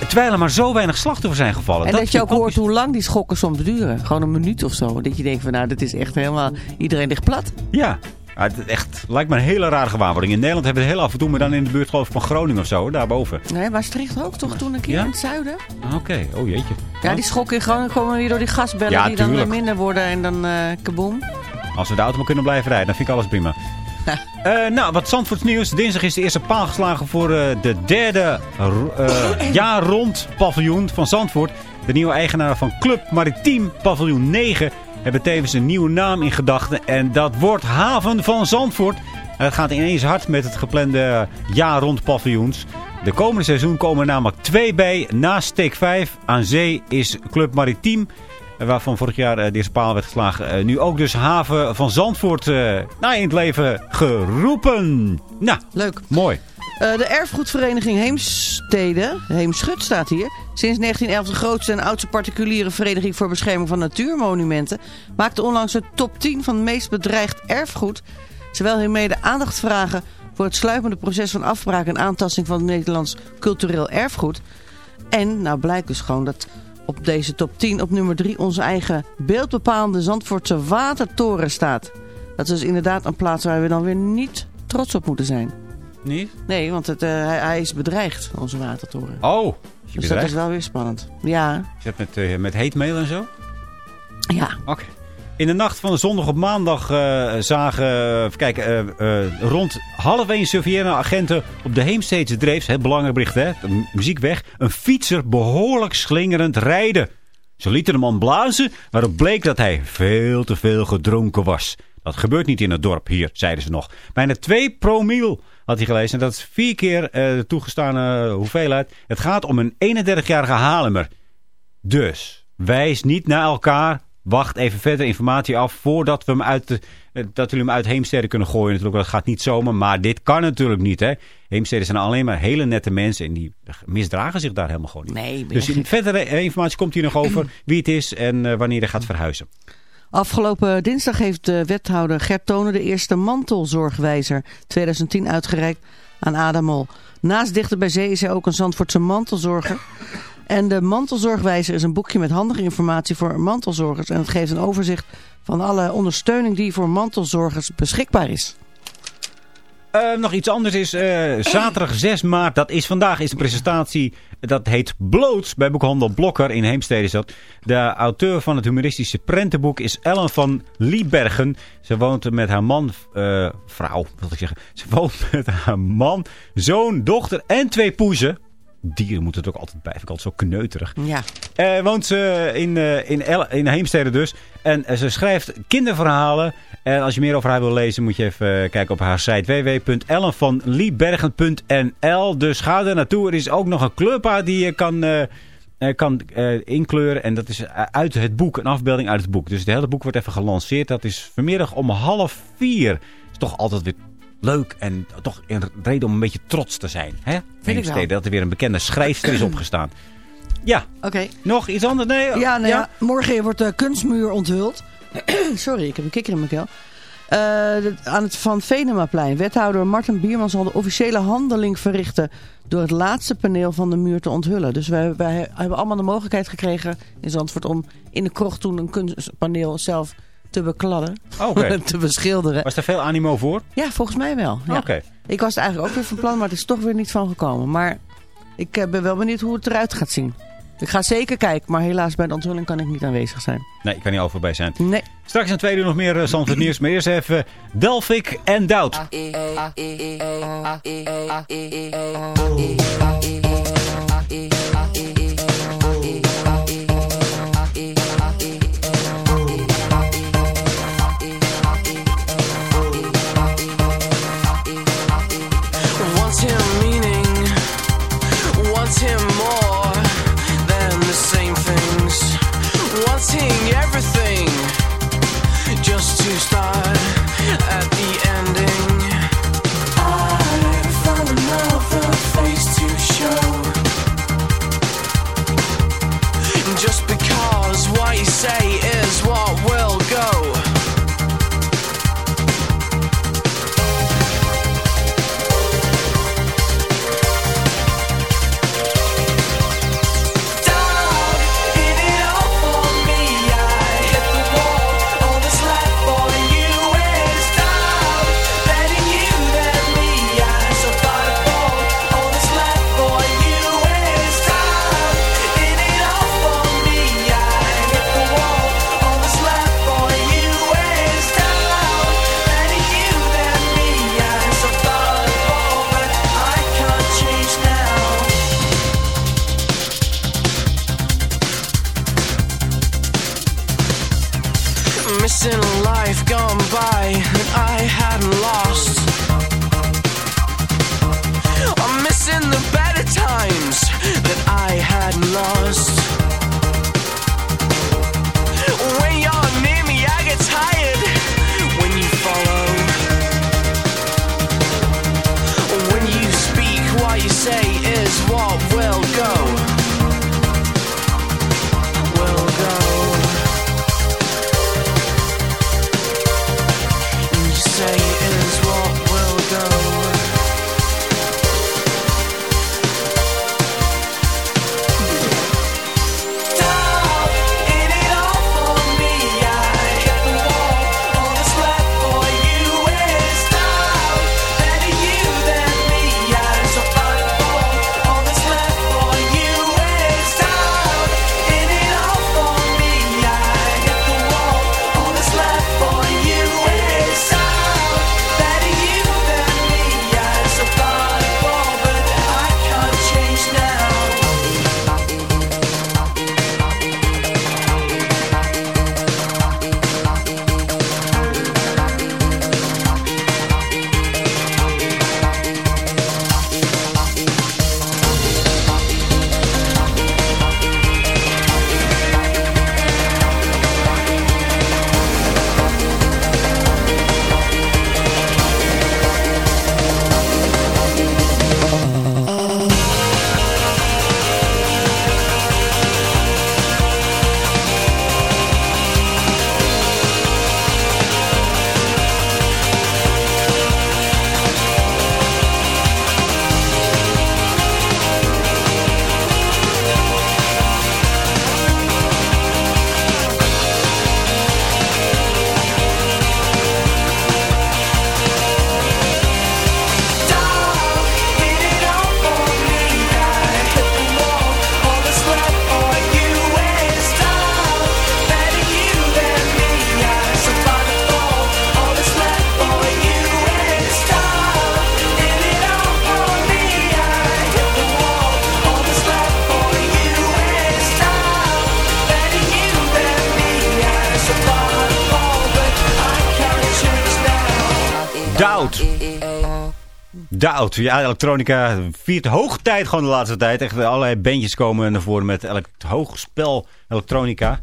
Terwijl er maar zo weinig slachtoffers zijn gevallen. En dat, je vind ook hoort hoe lang die schokken soms duren. Gewoon een minuut of zo. Dat je denkt van, nou, dit is echt helemaal... Iedereen ligt plat. Ja. Echt, lijkt me een hele rare gewaarwording. In Nederland hebben we het heel af en toe, maar dan in de buurt geloof ik van Groningen of zo, daarboven. Nee, Maastricht ook toch toen een keer Ja? in het zuiden? Oké, oh jeetje. Ja, die schokken in Groningen komen weer door die gasbellen Ja, die dan weer tuurlijk. minder worden. En dan eh kaboom. Als we de auto maar kunnen blijven rijden, dan vind ik alles prima. Eh, nou, wat Zandvoorts nieuws. Dinsdag is de eerste paal geslagen voor eh, de derde eh, jaar rond paviljoen van Zandvoort. De nieuwe eigenaar van Club Maritiem Paviljoen 9 hebben tevens een nieuwe naam in gedachten. En dat wordt Haven van Zandvoort. Het gaat ineens hard met het geplande jaar rond paviljoens. De komende seizoen komen er namelijk twee bij. Naast Steek 5 aan zee is Club Maritiem. Waarvan vorig jaar eh, de eerste paal werd geslagen. eh, nu ook dus haven van Zandvoort nou, in het leven geroepen. Nou, Leuk. mooi. De erfgoedvereniging Heemstede, Heemschut staat hier, sinds 1911 de grootste en oudste particuliere vereniging voor bescherming van natuurmonumenten, maakte onlangs de top 10 van het meest bedreigd erfgoed. Ze wil hiermee de aandacht vragen voor het sluipende proces van afbraak en aantasting van het Nederlands cultureel erfgoed. En nou blijkt dus gewoon dat op deze top 10 op nummer 3 onze eigen beeldbepalende Zandvoortse watertoren staat. Dat is inderdaad een plaats waar we dan weer niet trots op moeten zijn. Niet? Nee, want het, eh, hij, hij is bedreigd, onze watertoren. Oh, je dus dat is wel weer spannend. Ja, Is dat met, eh, met heetmail en zo? ja. Oké. In de nacht van de zondag op maandag eh, zagen, kijken, eh, eh, rond half één surveillerende agenten op de Heemsteedse Dreefs, het belangrijk bericht hè, de mu- muziek weg, een fietser behoorlijk slingerend rijden. Ze lieten hem aan blazen, waarop bleek dat hij veel te veel gedronken was. Dat gebeurt niet in het dorp hier, zeiden ze nog. Bijna 2 promiel had hij gelezen. En dat is vier keer de toegestane hoeveelheid. Het gaat om een 31-jarige Haarlemmer. Dus, wijs niet naar elkaar. Wacht even verder informatie af voordat we hem uit, de, eh, dat we hem uit Heemstede kunnen gooien. Natuurlijk, dat gaat niet zomaar, maar dit kan natuurlijk niet. Hè? Heemstede zijn alleen maar hele nette mensen en die misdragen zich daar helemaal gewoon niet. Nee, dus verdere eh, informatie komt hier nog over wie het is en eh, wanneer hij gaat verhuizen. Afgelopen dinsdag heeft de wethouder Gert Tonen de eerste mantelzorgwijzer 2010 uitgereikt aan Adamol. Naast Dichter bij Zee is hij ook een Zandvoortse mantelzorger. En de mantelzorgwijzer is een boekje met handige informatie voor mantelzorgers. En het geeft een overzicht van alle ondersteuning die voor mantelzorgers beschikbaar is. Eh, nog iets anders is eh, zaterdag 6 maart, dat is vandaag, is een presentatie. Dat heet Bloot bij boekhandel Blokker in Heemstede. dat. De auteur van het humoristische prentenboek is Ellen van Liebergen. Ze woont met haar man, eh, vrouw wil ik zeggen. Ze woont met haar man, zoon, dochter en twee poezen. Dieren moeten het ook altijd bij, vind ik altijd zo kneuterig. Ja. Eh, woont ze in, eh, in, El- in Heemstede dus. En eh, ze schrijft kinderverhalen. En als je meer over haar wil lezen, moet je even kijken op haar site www.ellenvanliebergen.nl. Dus ga er naartoe. Er is ook nog een kleurpaard die je kan, eh, kan inkleuren. En dat is uit het boek, een afbeelding uit het boek. Dus het hele boek wordt even gelanceerd. Dat is vanmiddag om half vier. is toch altijd weer leuk en toch een reden om een beetje trots te zijn. Hè? ik wel. Dat er weer een bekende schrijfster is opgestaan. Ja, Oké. nog iets anders? Nee? Ja, nou ja, morgen wordt de kunstmuur onthuld. Sorry, ik heb een kikker in mijn keel. Eh, aan het Van Venemaplein. Wethouder Martin Bierman zal de officiële handeling verrichten door het laatste paneel van de muur te onthullen. Dus wij, wij hebben allemaal de mogelijkheid gekregen in Zandvoort om in de krocht toen een kunstpaneel zelf te bekladden. Oh, te beschilderen. Was er veel animo voor? Ja, volgens mij wel. Ja. Oké. Ik was er eigenlijk ook weer van plan, maar het is toch weer niet van gekomen. Maar ik eh, ben wel benieuwd hoe het eruit gaat zien. Ik ga zeker kijken, maar helaas bij de onthulling kan ik niet aanwezig zijn. Nee, ik kan niet overal bij zijn. Nee. Straks in tweede uur nog meer uh, Zandvoort nieuws. Maar eerst even Delphic en Doubt. New start Doubt. Ja, elektronica viert hoog tijd gewoon de laatste tijd. Echt allerlei bandjes komen naar voren met elek hoogspel elektronica.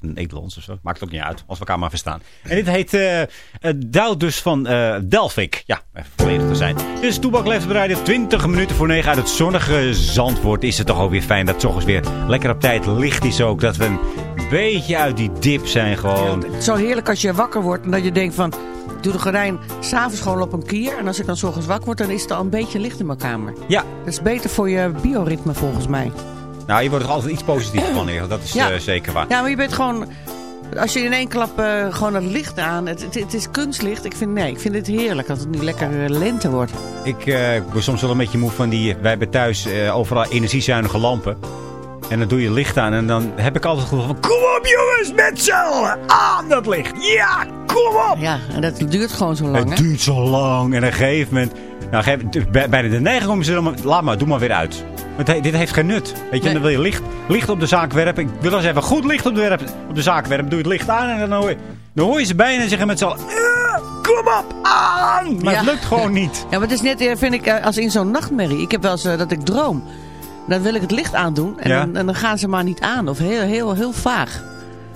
Nederlands of zo? Maakt het ook niet uit, als we elkaar maar verstaan. En dit heet eh eh, Doubt dus van eh Delphic. Ja, even volledig te zijn. Is Toebak Leeft Radio. 20 minuten voor 9 uit het zonnige Zandvoort. Is het toch ook weer fijn dat het toch eens weer lekker op tijd licht is ook. Dat we een beetje uit die dip zijn gewoon. Het is heerlijk als je wakker wordt en dat je denkt van... doe de gordijn s'avonds gewoon op een kier. En als ik dan 's ochtends wakker word, dan is het al een beetje licht in mijn kamer. Ja, Dat is beter voor je bioritme volgens mij. nou, je wordt er altijd iets positiever van. Dat is Ja. eh, zeker waar. Ja, maar je bent gewoon... Als je in één klap eh, gewoon het licht aan... Het, het, het is kunstlicht. Ik vind, nee, ik vind het heerlijk dat het nu lekker eh, lente wordt. Ik ik ben soms wel een beetje moe van die... Wij hebben thuis overal energiezuinige lampen. En dan doe je licht aan en dan heb ik altijd het gevoel van... Kom op jongens, met z'n allen aan dat licht. Ja, kom op. Ja, en dat duurt gewoon zo lang, Het hè? duurt zo lang. En op een gegeven moment... Nou, geef- bij, bij de neiging komen ze dan... Laat maar, doe maar weer uit. Want he- dit heeft geen nut. Weet je, Nee. dan wil je licht, licht op de zaak werpen. Ik wil eens even goed licht op de, werp, op de zaak werpen. Doe je het licht aan en dan hoor je, dan hoor je ze bijna zeggen met z'n allen... "Eh, kom op, aan! Maar Ja. het lukt gewoon niet. Ja, maar het is net, eh, vind ik, eh, als in zo'n nachtmerrie. Ik heb wel eens dat ik droom. Dan wil ik het licht aandoen en, Ja. dan, en dan gaan ze maar niet aan. Of heel, heel, heel vaag.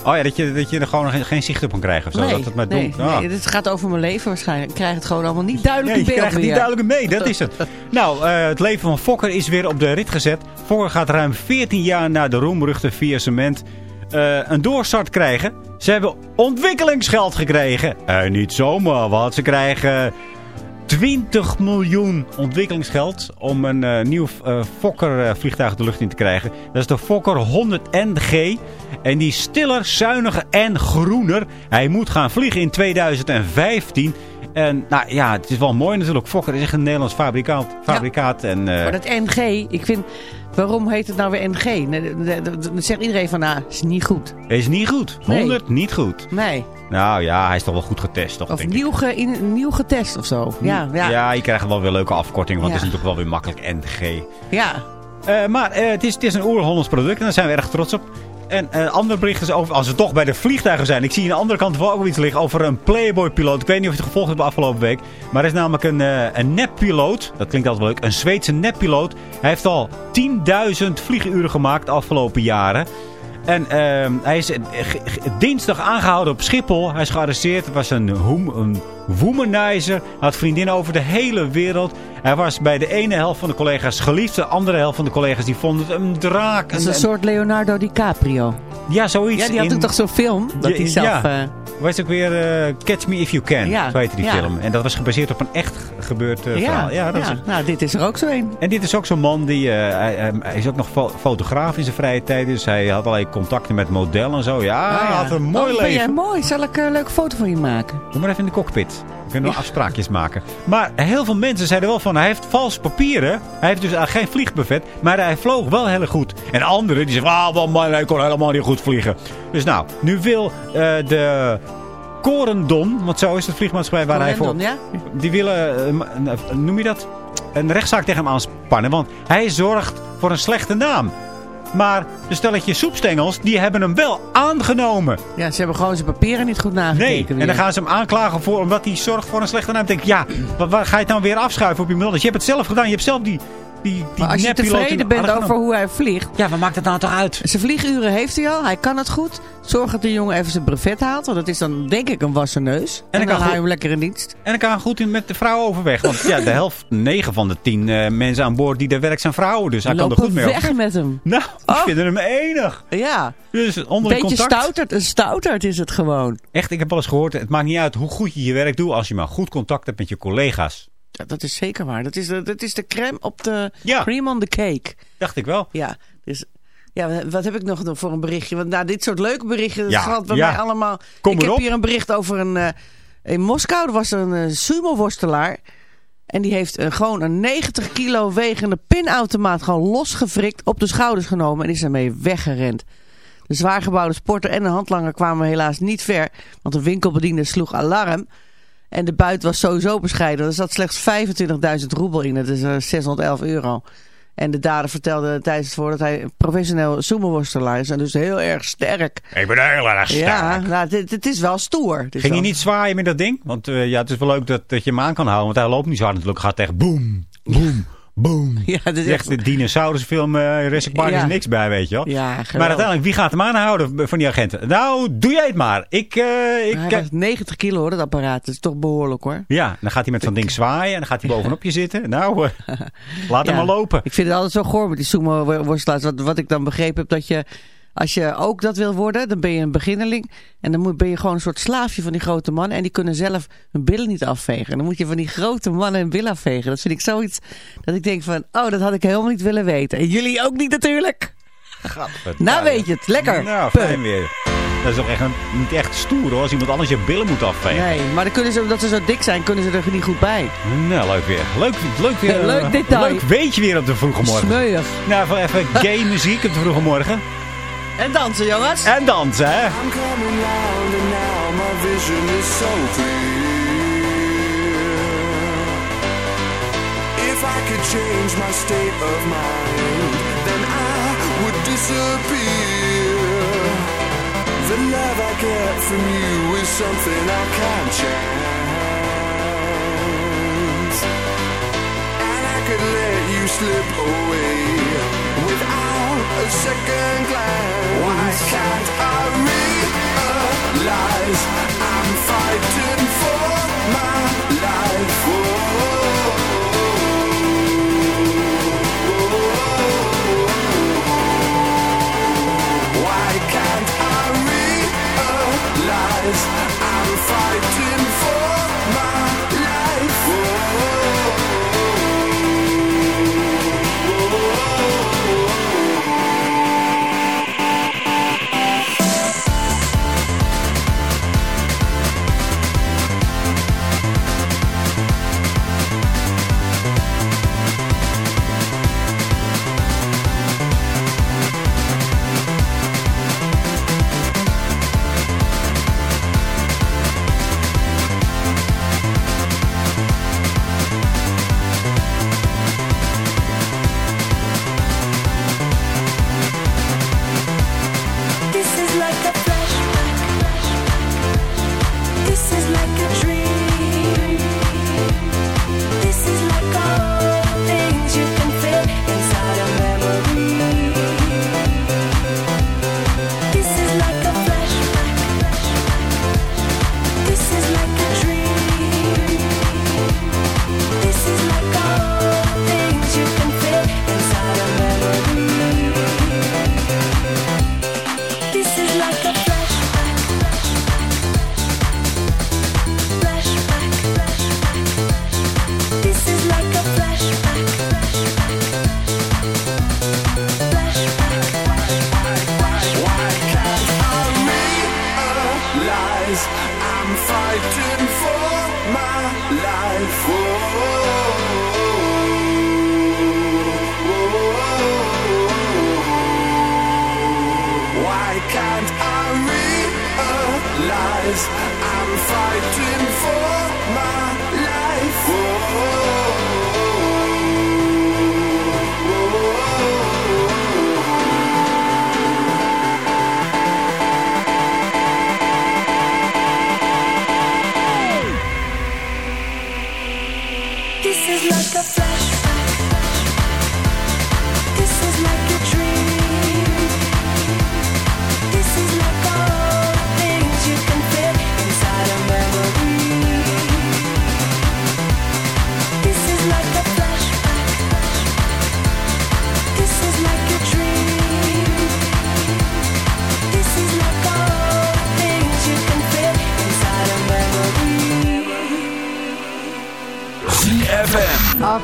Oh ja, dat je, dat je er gewoon geen, geen zicht op kan krijgen of zo. nee, dat het maar nee, doet. Ah. nee, dit gaat over mijn leven waarschijnlijk. Ik krijg het gewoon allemaal niet duidelijk Nee, in je krijgt het niet duidelijk mee, dat is het. nou, eh, het leven van Fokker is weer op de rit gezet. Fokker gaat ruim 14 jaar na de roemruchte via cement eh, een doorstart krijgen. Ze hebben ontwikkelingsgeld gekregen. En niet zomaar wat. Ze krijgen 20 miljoen ontwikkelingsgeld om een eh, nieuw eh, Fokker eh, vliegtuig de lucht in te krijgen. Dat is de Fokker 100 NG. En die is stiller, zuiniger en groener. Hij moet gaan vliegen in 2015. En nou ja, het is wel mooi natuurlijk. Fokker is echt een Nederlands fabrikaat. fabrikaat en, eh, Maar dat NG, ik vind... Waarom heet het nou weer NG? Dan zegt iedereen van, nou, is niet goed. is niet goed. Nee. 100 niet goed. Nee. Nou ja, hij is toch wel goed getest, toch? Of denk ik. nieuw, ge, in, nieuw getest of zo. Ja, ja. ja, je krijgt wel weer leuke afkortingen, want Ja. het is natuurlijk wel weer makkelijk NG. ja. Eh, maar eh, het, is, het is een oer-Hollands product en daar zijn we erg trots op. En eh andere berichten is over, als we toch bij de vliegtuigen zijn. Ik zie aan de andere kant wel ook iets liggen over een Playboy-piloot. Ik weet niet of je het gevolgd hebt afgelopen week. Maar er is namelijk een, eh een nep-piloot. Dat klinkt altijd wel leuk. Een Zweedse nep-piloot. Hij heeft al 10.000 vlieguren gemaakt de afgelopen jaren. En ehm, hij is eh, dinsdag aangehouden op Schiphol. Hij is gearresteerd. Het was een, een womanizer. Hij had vriendinnen over de hele wereld. Hij was bij de ene helft van de collega's geliefd. De andere helft van de collega's die vonden het een draak. Dat is En- een soort Leonardo DiCaprio. ja, zoiets. Ja, die had in- toch zo'n film? Dat Ja, hij zelf... ja. eh, Waar is ook weer eh, Catch Me If You Can. Ja, Zo heette die ja. film. En dat was gebaseerd op een echt gebeurd eh, verhaal. Ja, dat ja. Is, nou, dit is er ook zo een. en dit is ook zo'n man die... eh, hij, hij- is ook nog fo- fotograaf in zijn vrije tijd. Dus hij had allerlei contacten met modellen en zo. Ja, Ah, hij had een mooi oh, ben jij leven. mooi. Zal ik een leuke foto van je maken? Doe maar even in de cockpit. We kunnen wel afspraakjes maken. Maar heel veel mensen zeiden wel van... Hij heeft vals papieren. Hij heeft dus eigenlijk geen vliegbuffet. Maar hij vloog wel heel goed. En anderen die zeggen... Ah, man, hij kon helemaal niet goed vliegen. Dus nou, nu wil eh, de... Corendon, want zo is het vliegmaatschappij waar hij voor... Ja? Die willen, eh, eh, noem je dat? Een rechtszaak tegen hem aanspannen. Want hij zorgt voor een slechte naam. Maar de stelletje soepstengels, die hebben hem wel aangenomen. Ja, ze hebben gewoon zijn papieren niet goed nagekeken. Nee, en dan gaan ze hem aanklagen voor, omdat hij zorgt voor een slechte naam. Dan denk ik, ja, waar, waar ga je het nou weer afschuiven op je melodie? Je hebt het zelf gedaan, je hebt zelf die, die, die Maar als je tevreden de bent over hoe hij vliegt... Ja, wat maakt het nou toch uit? Zijn vlieguren heeft hij al, hij kan het goed. Zorg dat de jongen even zijn brevet haalt, want dat is dan denk ik een wassen neus. En, dan dan, kan hem lekker in dienst. En dan kan hij goed in met de vrouw overweg. Want ja, de helft, negen van de tien eh, mensen aan boord die daar werken zijn vrouwen. Dus hij kan er goed mee weg met hem. Nou, Oh. vinden hem enig. Ja, Dus onder beetje contact. stouterd. Een stouterd is het gewoon. Echt, ik heb wel eens gehoord, het maakt niet uit hoe goed je je werk doet... als je maar goed contact hebt met je collega's. Ja, dat is zeker waar. Dat is, de, dat is de crème op de Ja. cream on the cake. Dacht ik wel. Ja, dus... Ja, wat heb ik nog voor een berichtje? Want nou, dit soort leuke berichten, dat Ja, gaat bij ja. mij allemaal... Kom ik heb hier een bericht over een... eh, in Moskou, er was een eh, sumo-worstelaar. En die heeft eh, gewoon een 90 kilo wegende pinautomaat gewoon losgefrikt, op de schouders genomen en is daarmee weggerend. De zwaargebouwde sporter en de handlanger kwamen helaas niet ver, want de winkelbediende sloeg alarm. En de buit was sowieso bescheiden. Er zat slechts 25.000 roebel in, dat is eh, 611 euro. En de dader vertelde tijdens het voor dat hij professioneel sumo-worstelaar is en dus heel erg sterk. Ik ben heel erg Ja, nou, het, het is wel stoer. Het is Ging je wel- niet zwaaien met dat ding? Want eh, ja, het is wel leuk dat, dat je hem aan kan houden. Want hij loopt niet zo hard natuurlijk. Gaat tegen boom, boom, boom. Ja, dat is Echt de dinosaurusfilm uh, Jurassic Park Ja. is niks bij, weet je wel. Ja, maar uiteindelijk, wie gaat hem aanhouden van die agenten? Nou, doe jij het maar. Ik, eh, ik Hij kijk- was 90 kilo hoor, dat apparaat. Dat is toch behoorlijk hoor. Ja, dan gaat hij met zo'n ding zwaaien en dan gaat hij bovenop je zitten. Nou, eh, laat hem maar lopen. Ik vind het altijd zo goor met die sumo-worstelaars. Wat, wat ik dan begrepen heb, dat je... Als je ook dat wil worden, dan ben je een beginneling. En dan ben je gewoon een soort slaafje van die grote mannen. En die kunnen zelf hun billen niet afvegen. En dan moet je van die grote mannen hun billen afvegen. Dat vind ik zoiets dat ik denk van, oh, dat had ik helemaal niet willen weten. En jullie ook niet natuurlijk. Nou weet je het, lekker. Nou, fijn weer. Dat is toch echt een, niet echt stoer hoor, als iemand anders je billen moet afvegen. Nee, maar dan kunnen ze, omdat ze zo dik zijn, kunnen ze er niet goed bij. Nou, leuk weer. Leuk, leuk weer. Leuk detail. Leuk weetje weer op de vroege morgen. Smeuig. Nou, even gay muziek op de vroege morgen. En dansen, jongens. En dansen, hè. I'm coming round and now my vision is so clear. If I could change my state of mind, then I would disappear. The love I get from you is something I can't chance. And I could let you slip away without a second glance. Why can't I realize I'm fighting for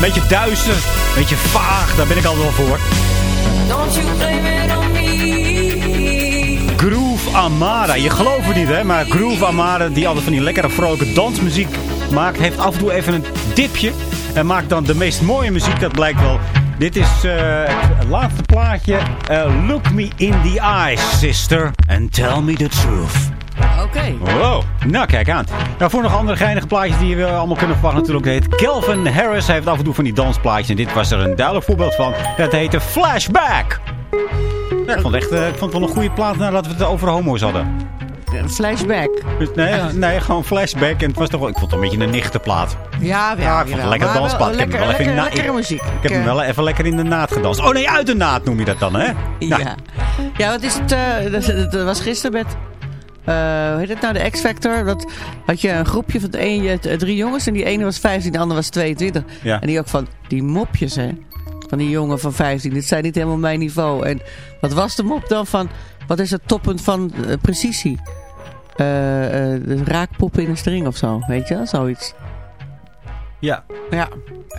Beetje duister, beetje vaag, daar ben ik altijd wel voor. Don't you blame it on me. Groove Amara. Je gelooft het niet, hè? Maar Groove Amara, die altijd van die lekkere vrolijke dansmuziek maakt, heeft af en toe even een dipje. En maakt dan de meest mooie muziek, dat blijkt wel. Dit is eh, het laatste plaatje. Eh, Look me in the eyes, sister, and tell me the truth. Oké. Wow, nou kijk aan. Nou, voor nog andere geinige plaatjes die we allemaal kunnen verwachten natuurlijk. heet Kelvin Harris. Hij heeft af en toe van die dansplaatjes. En dit was er een duidelijk voorbeeld van. Dat heette Flashback. Ja, ik vond het echt eh, ik vond het wel een goede plaat nadat we het over homo's hadden. Flashback. Dus nee, nee, gewoon flashback. En het was toch wel, ik vond het een beetje een nichte plaat. Ja, ja, Ja, ik vond het een lekker wel dansplaat. Ik heb hem Lekker, wel even lekker, lekkere muziek. Ik heb hem wel even lekker in de naad gedanst. Oh nee, uit de naad noem je dat dan, hè? Nou, Ja. ja, wat is het? eh, dat, dat- dat was gisteren met... eh, hoe heet het nou? De X-Factor. Dat had je een groepje van een, drie jongens. En die ene was 15, de andere was 22. Ja. En die ook van die mopjes, hè. Van die jongen van 15. Dit zijn niet helemaal mijn niveau. En wat was de mop dan van... Wat is het toppunt van eh, precisie? Eh, de raakpoppen in een string of zo. Weet je wel? Zoiets. ja. Ja.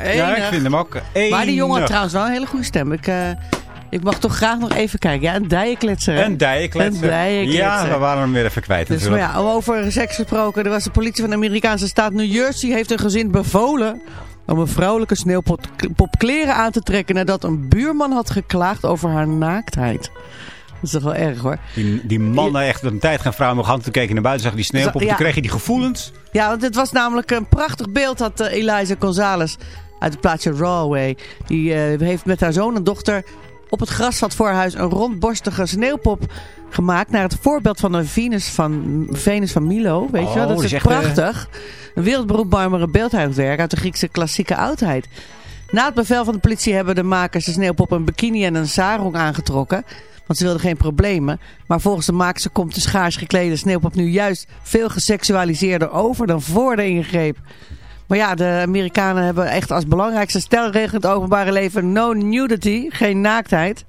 ja, ik vind hem ook enig. Maar die jongen had trouwens wel een hele goede stem. Ik, ik mag toch graag nog even kijken. Ja, een dijenkletser. hè? Een dijenkletser. Een dijenkletser. Ja, we waren hem weer even kwijt Dus maar ja, over seks gesproken. Er was de politie van de Amerikaanse staat New Jersey heeft een gezin bevolen om een vrouwelijke sneeuwpop pop kleren aan te trekken nadat een buurman had geklaagd over haar naaktheid. Dat is toch wel erg hoor. Die, die mannen echt een tijd gaan vrouwen nog handen keken naar buiten. Zag die sneeuwpop. Ja. Toen kreeg je die gevoelens. Ja, want het was namelijk een prachtig beeld had eh, Eliza Gonzalez uit het plaatsje Rawway. Die eh, heeft met haar zoon en dochter op het grasvat voor haar huis een rondborstige sneeuwpop gemaakt. Naar het voorbeeld van de Venus van, Venus van Milo. Weet Oh, je wel? Dat dat is echt eh, prachtig. Een wereldberoemd marmeren beeldhouwwerk uit de Griekse klassieke oudheid. Na het bevel van de politie hebben de makers de sneeuwpop een bikini en een sarong aangetrokken. Want ze wilden geen problemen. Maar volgens de makers komt de schaars geklede sneeuwpop nu juist veel geseksualiseerder over dan voor de ingreep. Maar ja, de Amerikanen hebben echt als belangrijkste stelregel in het openbare leven no nudity, geen naaktheid.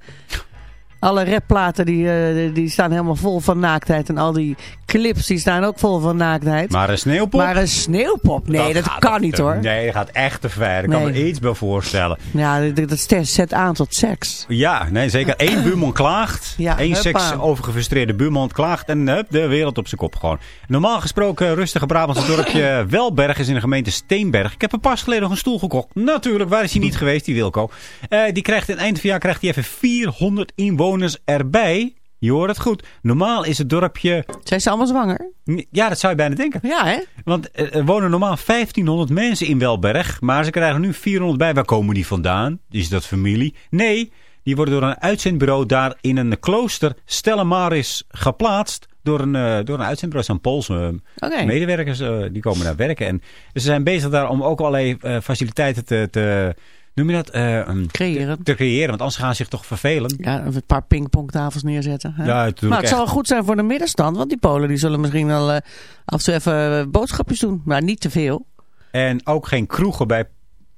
Alle rapplaten die, eh, die staan helemaal vol van naaktheid. En al die clips die staan ook vol van naaktheid. Maar een sneeuwpop? Maar een sneeuwpop? Nee, dat, kan niet hoor. Nee, dat gaat echt te ver. Ik kan me iets bij voorstellen. Ja, dat, zet aan tot seks. Ja, nee, zeker. Eén buurman klaagt. Ja, Eén seks overgefrustreerde buurman klaagt. En hup, de wereld op zijn kop gewoon. Normaal gesproken, rustige Brabantse dorpje Welberg is in de gemeente Steenberg. Ik heb er pas geleden nog een stoel gekocht. Natuurlijk, waar is hij niet geweest, die Wilco? Eh, die krijgt in het eind van jaar krijgt hij even 400 inwoners erbij. Je hoort het goed. Normaal is het dorpje... Zijn ze allemaal zwanger? Ja, dat zou je bijna denken. Ja, hè? Want eh, er wonen normaal 1500 mensen in Welberg. Maar ze krijgen nu 400 bij. Waar komen die vandaan? Is dat familie? Nee, die worden door een uitzendbureau daar in een klooster Stella Maris geplaatst. Door een, eh, door een uitzendbureau. Zijn Poolse eh, Oké. medewerkers. die komen daar werken. En ze zijn bezig daar om ook allerlei faciliteiten te... te Noem je dat? eh, Creëren. Te creëren, want anders gaan ze zich toch vervelen. Ja, een paar pingpongtafels neerzetten. Hè? Ja, maar het zal goed zijn voor de middenstand. Want die Polen die zullen misschien wel eh, af en toe even eh, boodschapjes doen. Maar niet te veel. En ook geen kroegen bij,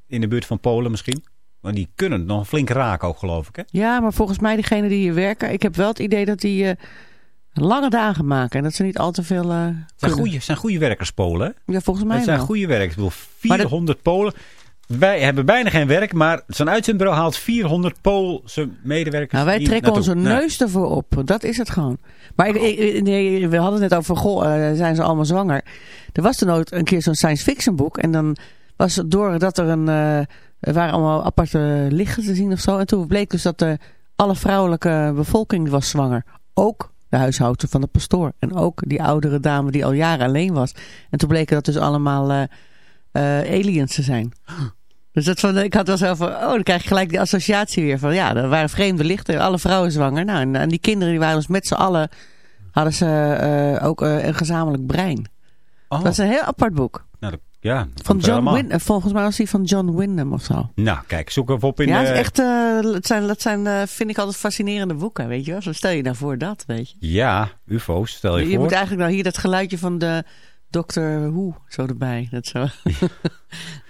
in de buurt van Polen misschien. Want die kunnen het nog flink raken ook, geloof ik. Hè? Ja, maar volgens mij diegenen die hier werken. Ik heb wel het idee dat die lange dagen maken. En dat ze niet al te veel eh zijn goede, zijn goede werkers, Polen. hè? Ja, volgens mij Het zijn wel. goede werkers. Ik bedoel, Maar dat- 400 Polen. Wij hebben bijna geen werk, maar zo'n uitzendbureau haalt 400 Poolse medewerkers. Nou, wij trekken onze Nou, neus ervoor op. Dat is het gewoon. Maar ik, ik- nee, we hadden het net over, goh, eh, zijn ze allemaal zwanger? Er was toen ook een keer zo'n science fiction boek. En dan was het doordat er een, eh, er waren allemaal aparte lichten te zien of zo. En toen bleek dus dat de, alle vrouwelijke bevolking was zwanger. Ook de huishoudster van de pastoor. En ook die oudere dame die al jaren alleen was. En toen bleken dat dus allemaal eh, aliens te zijn. Dus dat van, ik had wel zo van, oh, dan krijg je gelijk die associatie weer van, ja, er waren vreemde lichten, alle vrouwen zwanger. Nou, en, en die kinderen die waren dus met z'n allen, hadden ze eh, ook eh, een gezamenlijk brein. oh, Dat is een heel apart boek. nou, dat- ja, dat Van John. Win, volgens mij was die van John Wyndham of zo. Nou, kijk, zoek even op in ja, het, is echt, eh, het zijn, het zijn vind ik altijd fascinerende boeken, weet je wel. Zo stel je nou voor dat, weet je. Ja, ufo's, stel je, Je, voor. moet eigenlijk nou hier dat geluidje van de Doctor Who zo erbij. Dat zo.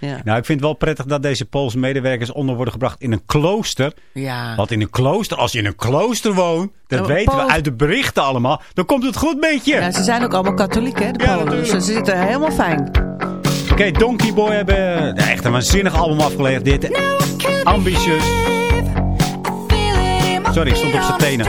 ja. Nou, ik vind het wel prettig dat deze Poolse medewerkers onder worden gebracht in een klooster. ja. Want in een klooster, als je in een klooster woont, dat Ja, weten we uit de berichten allemaal, dan komt het goed met je. Ja, ze zijn ook allemaal katholiek, hè, de Ja, Polen. Dus ze zitten helemaal fijn. Oké, Donkey Boy hebben ja, echt een waanzinnig album afgeleverd. Dit ambitieus. Sorry, ik stond op zijn tenen.